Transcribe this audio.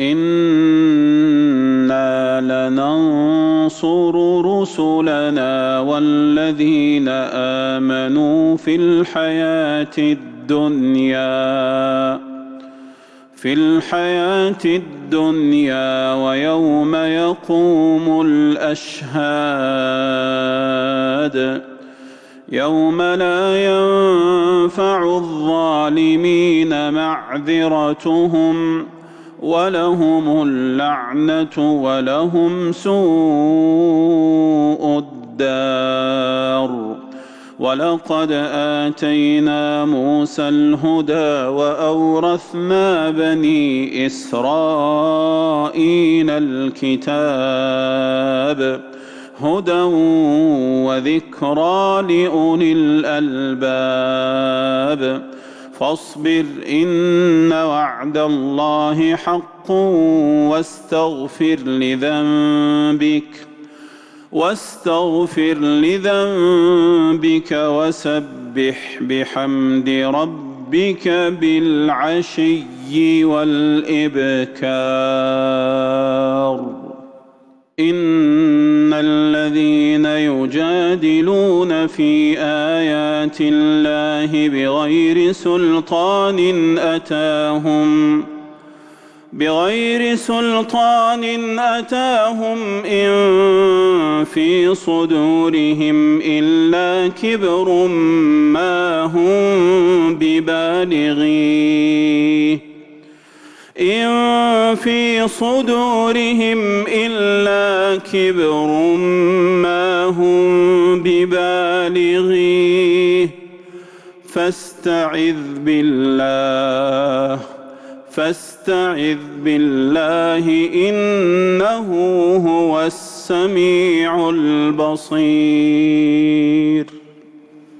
إنا لننصر رسلنا والذين آمنوا في الحياة الدنيا في الحياة الدنيا ويوم يقوم الأشهاد يوم لا ينفع الظالمين معذرتهم ولهم اللعنة ولهم سوء الدار ولقد آتينا موسى الهدى وأورثنا بني إسرائيل الكتاب هدى وذكرى لأولي الألباب فاصبر إن وعد الله حق واستغفر لذنبك واستغفر لذنبك وسبح بحمد ربك بالعشي والإبكار. إن الذين يجادلون في آيات الله بغير سلطان أتاهم بغير سلطان أتاهم إن في صدورهم إلا كبر ما هم ببالغيه إن في صدورهم إلا كبر ما هم ببالغيه فاستعذ بالله فاستعذ بالله إنه هو السميع البصير.